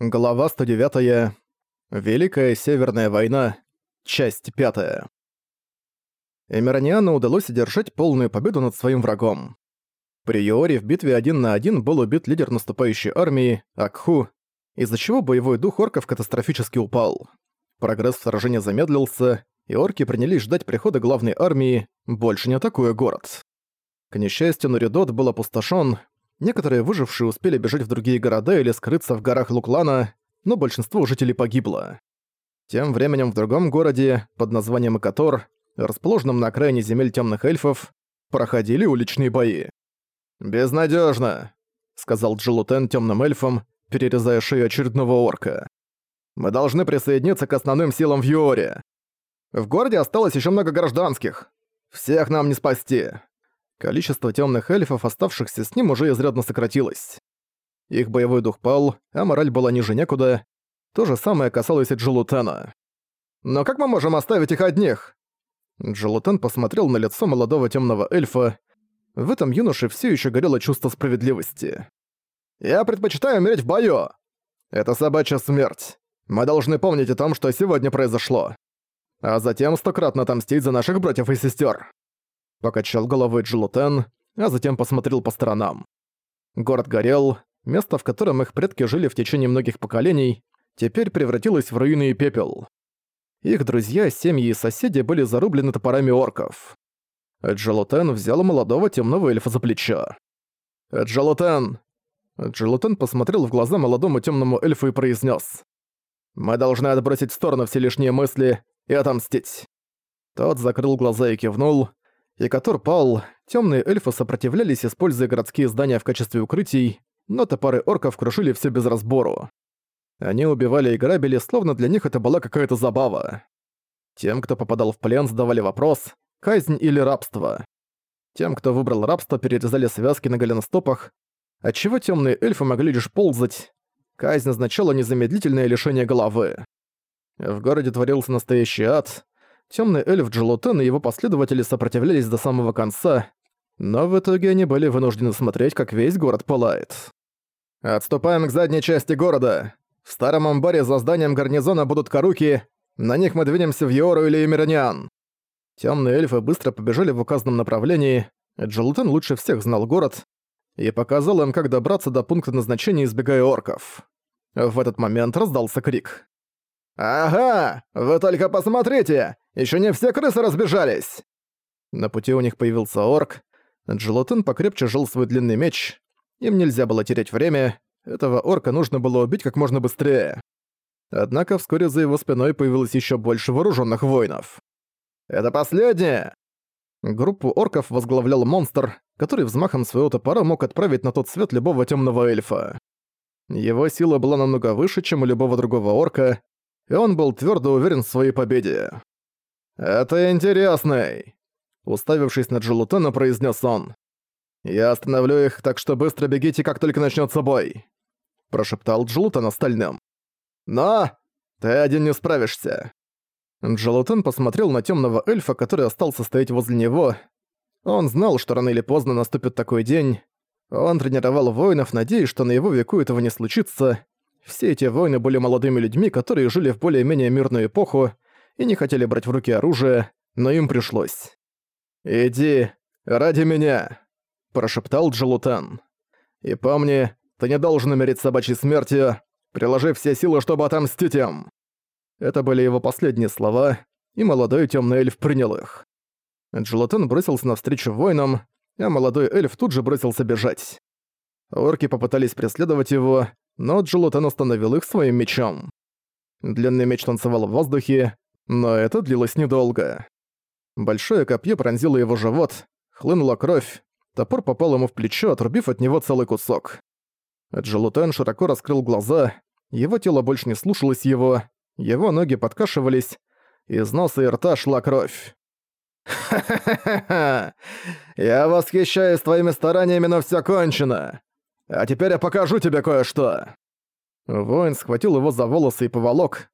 Глава 109. Великая Северная война. Часть 5. Эмираниану удалось одержать полную победу над своим врагом. При Йоре в битве один на один был убит лидер наступающей армии, Акху, из-за чего боевой дух орков катастрофически упал. Прогресс в сражении замедлился, и орки принялись ждать прихода главной армии, больше не атакуя город. К несчастью, Нуридот был опустошен, Некоторые выжившие успели бежать в другие города или скрыться в горах Луклана, но большинство жителей погибло. Тем временем в другом городе, под названием Экатор, расположенном на окраине земель темных эльфов, проходили уличные бои. «Безнадежно, сказал Джилутен темным эльфам, перерезая шею очередного орка. «Мы должны присоединиться к основным силам в Юоре. В городе осталось еще много гражданских. Всех нам не спасти. Количество темных эльфов, оставшихся с ним, уже изрядно сократилось. Их боевой дух пал, а мораль была ниже некуда. То же самое касалось и Джулутена. «Но как мы можем оставить их одних?» Джулутен посмотрел на лицо молодого темного эльфа. В этом юноше все еще горело чувство справедливости. «Я предпочитаю умереть в бою!» «Это собачья смерть. Мы должны помнить о том, что сегодня произошло. А затем стократно отомстить за наших братьев и сестер. Покачал головой Джилутен, а затем посмотрел по сторонам. Город горел, место, в котором их предки жили в течение многих поколений, теперь превратилось в руины и пепел. Их друзья, семьи и соседи были зарублены топорами орков. Джалутен взял молодого темного эльфа за плечо. «Джалутен!» Джалутен посмотрел в глаза молодому темному эльфу и произнес: «Мы должны отбросить в сторону все лишние мысли и отомстить». Тот закрыл глаза и кивнул, Якотор пал, темные эльфы сопротивлялись, используя городские здания в качестве укрытий, но топоры орков крушили все без разбору. Они убивали и грабили, словно для них это была какая-то забава. Тем, кто попадал в плен, задавали вопрос «казнь или рабство?». Тем, кто выбрал рабство, перерезали связки на голеностопах, отчего темные эльфы могли лишь ползать. Казнь означала незамедлительное лишение головы. В городе творился настоящий ад, Темный эльф Джелутен и его последователи сопротивлялись до самого конца, но в итоге они были вынуждены смотреть, как весь город пылает. «Отступаем к задней части города. В старом амбаре за зданием гарнизона будут каруки, на них мы двинемся в Йору или Эмираниан». Темные эльфы быстро побежали в указанном направлении, Джелутен лучше всех знал город и показал им, как добраться до пункта назначения, избегая орков. В этот момент раздался крик. «Ага! Вы только посмотрите! Еще не все крысы разбежались!» На пути у них появился орк. Джелотен покрепче жил свой длинный меч. Им нельзя было терять время. Этого орка нужно было убить как можно быстрее. Однако вскоре за его спиной появилось еще больше вооруженных воинов. «Это последнее!» Группу орков возглавлял монстр, который взмахом своего топора мог отправить на тот свет любого темного эльфа. Его сила была намного выше, чем у любого другого орка, и он был твердо уверен в своей победе. «Это интересный!» Уставившись на Джелутена, произнес он. «Я остановлю их, так что быстро бегите, как только начнется бой!» Прошептал Джелутен остальным. «Но! Ты один не справишься!» Джелутен посмотрел на темного эльфа, который остался стоять возле него. Он знал, что рано или поздно наступит такой день. Он тренировал воинов, надеясь, что на его веку этого не случится, все эти воины были молодыми людьми, которые жили в более-менее мирную эпоху и не хотели брать в руки оружие, но им пришлось. «Иди, ради меня», – прошептал Джалутан. «И помни, ты не должен умереть собачьей смертью, приложи все силы, чтобы отомстить им». Это были его последние слова, и молодой темный эльф принял их. Джалутан бросился навстречу воинам, а молодой эльф тут же бросился бежать. Орки попытались преследовать его, но Джулутен остановил их своим мечом. Длинный меч танцевал в воздухе, но это длилось недолго. Большое копье пронзило его живот, хлынула кровь, топор попал ему в плечо, отрубив от него целый кусок. Джулутен широко раскрыл глаза, его тело больше не слушалось его, его ноги подкашивались, из носа и рта шла кровь. «Ха-ха-ха-ха! Я восхищаюсь твоими стараниями, но всё кончено! А теперь я покажу тебе кое-что!» Воин схватил его за волосы и поволок.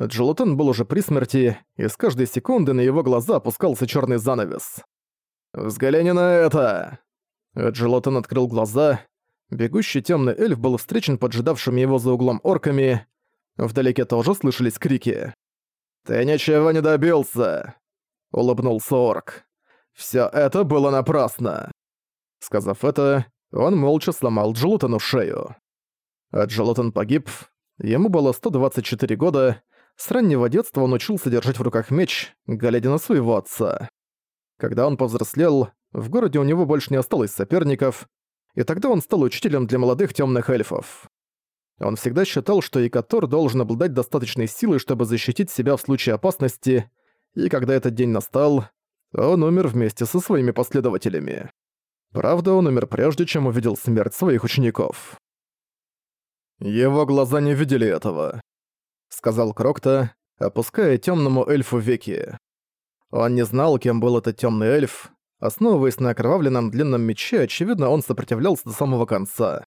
Джелатон был уже при смерти, и с каждой секунды на его глаза опускался черный занавес. «Взгляни на это!» Джелатон открыл глаза. Бегущий темный эльф был встречен поджидавшими его за углом орками. Вдалеке тоже слышались крики. «Ты ничего не добился!» — улыбнулся орк. «Всё это было напрасно!» Сказав это, он молча сломал Джолотану шею. А Джолотан погиб, ему было 124 года, с раннего детства он учился держать в руках меч, глядя на своего отца. Когда он повзрослел, в городе у него больше не осталось соперников, и тогда он стал учителем для молодых темных эльфов. Он всегда считал, что Икатор должен обладать достаточной силой, чтобы защитить себя в случае опасности, и когда этот день настал, он умер вместе со своими последователями. Правда, он умер прежде, чем увидел смерть своих учеников. Его глаза не видели этого. — сказал Крокта, опуская темному эльфу веки. Он не знал, кем был этот темный эльф. Основываясь на окровавленном длинном мече, очевидно, он сопротивлялся до самого конца.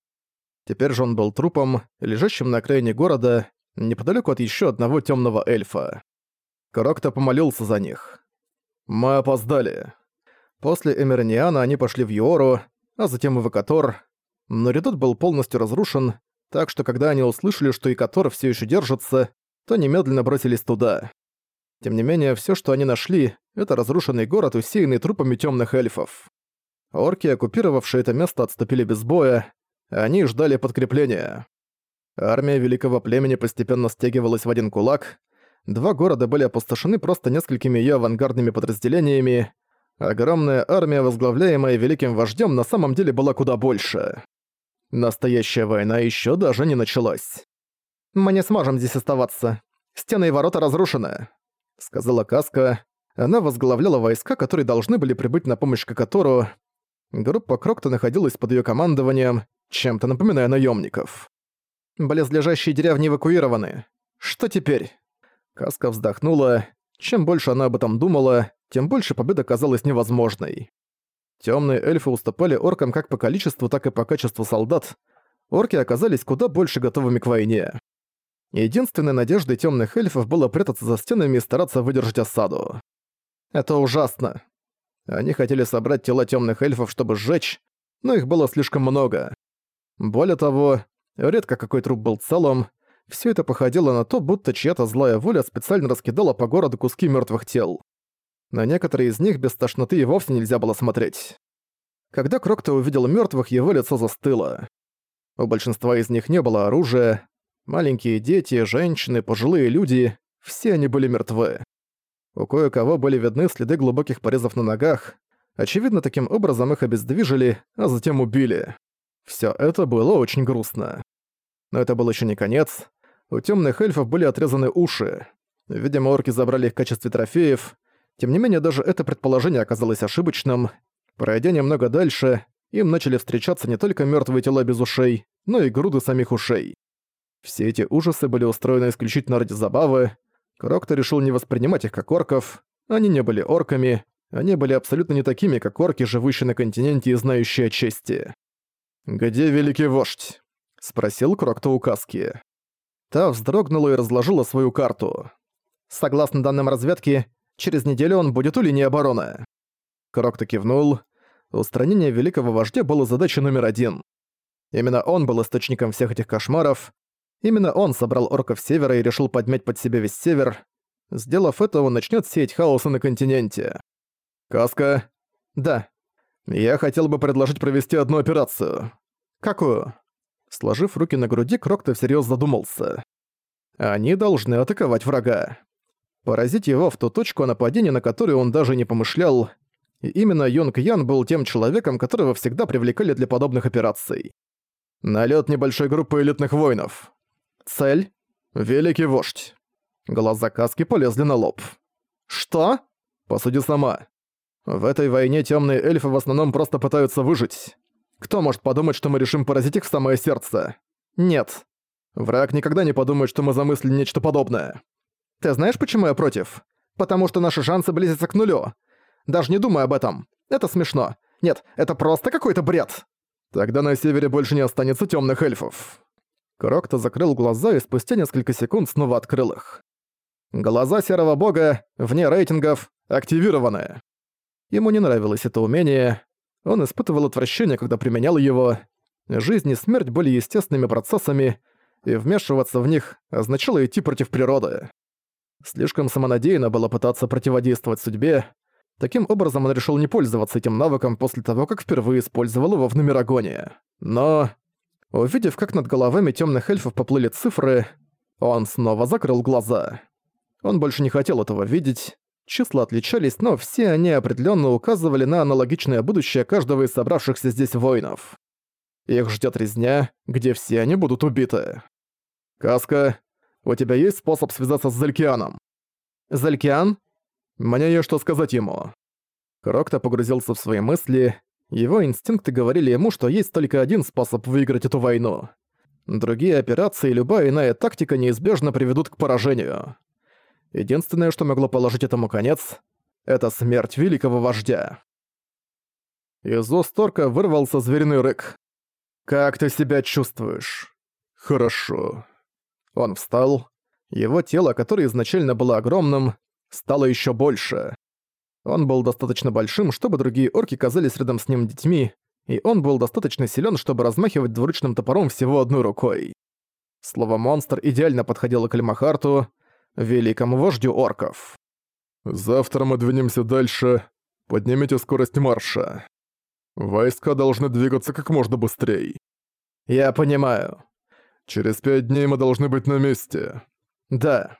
Теперь же он был трупом, лежащим на окраине города, неподалеку от еще одного темного эльфа. Крокта помолился за них. «Мы опоздали». После Эмерниана они пошли в Юору, а затем в Экатор, но редут был полностью разрушен, так что когда они услышали, что Икатор все еще держится, то немедленно бросились туда. Тем не менее, все, что они нашли, это разрушенный город, усеянный трупами темных эльфов. Орки, оккупировавшие это место, отступили без боя, они ждали подкрепления. Армия великого племени постепенно стягивалась в один кулак, два города были опустошены просто несколькими ее авангардными подразделениями, огромная армия, возглавляемая великим вождем, на самом деле была куда больше. Настоящая война еще даже не началась. «Мы не сможем здесь оставаться. Стены и ворота разрушены», — сказала Каска. Она возглавляла войска, которые должны были прибыть на помощь Кокатору. Группа Крокта находилась под ее командованием, чем-то напоминая наемников. «Близлежащие деревни эвакуированы. Что теперь?» Каска вздохнула. Чем больше она об этом думала, тем больше победа казалась невозможной. Темные эльфы уступали оркам как по количеству, так и по качеству солдат. Орки оказались куда больше готовыми к войне. Единственной надеждой темных эльфов было прятаться за стенами и стараться выдержать осаду. Это ужасно. Они хотели собрать тела темных эльфов, чтобы сжечь, но их было слишком много. Более того, редко какой труп был целым, все это походило на то, будто чья-то злая воля специально раскидала по городу куски мертвых тел. На некоторые из них без тошноты и вовсе нельзя было смотреть. Когда Крокто увидел мертвых, его лицо застыло. У большинства из них не было оружия. Маленькие дети, женщины, пожилые люди — все они были мертвы. У кое-кого были видны следы глубоких порезов на ногах. Очевидно, таким образом их обездвижили, а затем убили. Все это было очень грустно. Но это был еще не конец. У темных эльфов были отрезаны уши. Видимо, орки забрали их в качестве трофеев, тем не менее, даже это предположение оказалось ошибочным. Пройдя немного дальше, им начали встречаться не только мертвые тела без ушей, но и груды самих ушей. Все эти ужасы были устроены исключительно ради забавы. Крокто решил не воспринимать их как орков. Они не были орками, они были абсолютно не такими, как орки, живущие на континенте и знающие о чести. «Где великий вождь?» — спросил Крокто у Каски. Та вздрогнула и разложила свою карту. Согласно данным разведки, Через неделю он будет у линии обороны». Крокто кивнул. Устранение великого вождя было задачей номер один. Именно он был источником всех этих кошмаров. Именно он собрал орков севера и решил подмять под себя весь север. Сделав это, он начнет сеять хаоса на континенте. «Каска?» «Да. Я хотел бы предложить провести одну операцию». «Какую?» Сложив руки на груди, Крокто всерьез задумался. «Они должны атаковать врага поразить его в ту точку нападения, на которую он даже не помышлял. И именно Йонг Ян был тем человеком, которого всегда привлекали для подобных операций. Налет небольшой группы элитных воинов. Цель — Великий Вождь. Глаза Каски полезли на лоб. «Что?» «Посуди сама. В этой войне темные эльфы в основном просто пытаются выжить. Кто может подумать, что мы решим поразить их в самое сердце? Нет. Враг никогда не подумает, что мы замыслили нечто подобное. Ты знаешь, почему я против? Потому что наши шансы близятся к нулю. Даже не думай об этом. Это смешно. Нет, это просто какой-то бред. Тогда на севере больше не останется темных эльфов. Крокто закрыл глаза и спустя несколько секунд снова открыл их. Глаза Серого Бога, вне рейтингов, активированы. Ему не нравилось это умение. Он испытывал отвращение, когда применял его. Жизнь и смерть были естественными процессами, и вмешиваться в них означало идти против природы. Слишком самонадеянно было пытаться противодействовать судьбе. Таким образом, он решил не пользоваться этим навыком после того, как впервые использовал его в Нумерагоне. Но, увидев, как над головами темных эльфов поплыли цифры, он снова закрыл глаза. Он больше не хотел этого видеть. Числа отличались, но все они определенно указывали на аналогичное будущее каждого из собравшихся здесь воинов. Их ждет резня, где все они будут убиты. «Каска, у тебя есть способ связаться с Залькианом?» «Залькиан?» «Мне есть что сказать ему». Крокто погрузился в свои мысли. Его инстинкты говорили ему, что есть только один способ выиграть эту войну. Другие операции и любая иная тактика неизбежно приведут к поражению. Единственное, что могло положить этому конец, это смерть великого вождя. Из уст Торка вырвался звериный рык. «Как ты себя чувствуешь?» «Хорошо». Он встал. Его тело, которое изначально было огромным, стало еще больше. Он был достаточно большим, чтобы другие орки казались рядом с ним детьми, и он был достаточно силен, чтобы размахивать двуручным топором всего одной рукой. Слово «монстр» идеально подходило к Альмахарту, великому вождю орков. «Завтра мы двинемся дальше. Поднимите скорость марша. Войска должны двигаться как можно быстрее». «Я понимаю. Через пять дней мы должны быть на месте». «Да».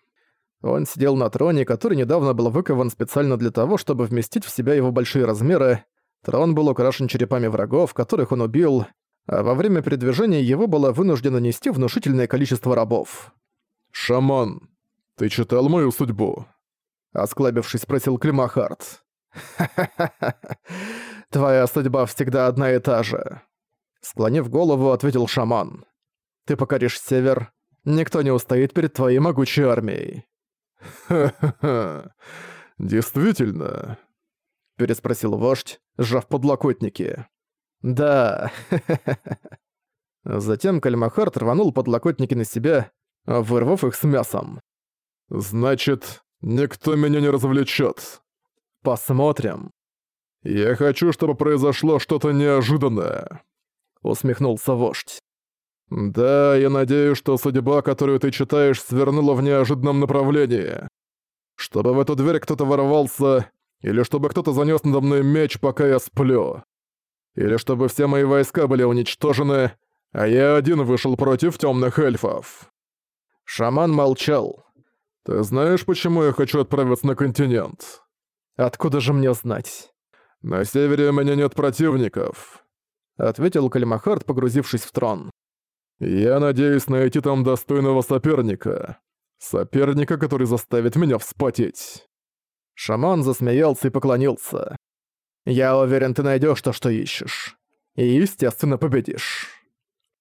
Он сидел на троне, который недавно был выкован специально для того, чтобы вместить в себя его большие размеры. Трон был украшен черепами врагов, которых он убил, а во время передвижения его было вынуждено нести внушительное количество рабов. «Шаман, ты читал мою судьбу?» Осклабившись, спросил Климахард. «Ха-ха-ха, твоя судьба всегда одна и та же». Склонив голову, ответил шаман. «Ты покоришь север, никто не устоит перед твоей могучей армией». «Ха-ха-ха, действительно?» Переспросил вождь, сжав подлокотники. «Да, Затем Кальмахард рванул подлокотники на себя, вырвав их с мясом. «Значит, никто меня не развлечет. Посмотрим. Я хочу, чтобы произошло что-то неожиданное», — усмехнулся вождь. «Да, я надеюсь, что судьба, которую ты читаешь, свернула в неожиданном направлении. Чтобы в эту дверь кто-то ворвался, или чтобы кто-то занёс надо мной меч, пока я сплю. Или чтобы все мои войска были уничтожены, а я один вышел против тёмных эльфов». Шаман молчал. «Ты знаешь, почему я хочу отправиться на континент?» «Откуда же мне знать?» «На севере у меня нет противников», — ответил Калимахард, погрузившись в трон. «Я надеюсь найти там достойного соперника. Соперника, который заставит меня вспотеть». Шаман засмеялся и поклонился. «Я уверен, ты найдешь то, что ищешь. И, естественно, победишь».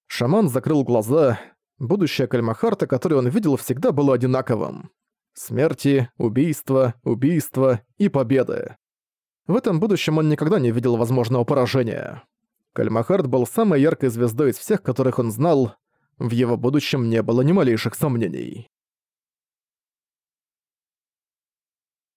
Шаман закрыл глаза, Будущее Кальмахарта, которое он видел, всегда было одинаковым. Смерти, убийства, убийства и победы. В этом будущем он никогда не видел возможного поражения. Кальмахарт был самой яркой звездой из всех, которых он знал. В его будущем не было ни малейших сомнений.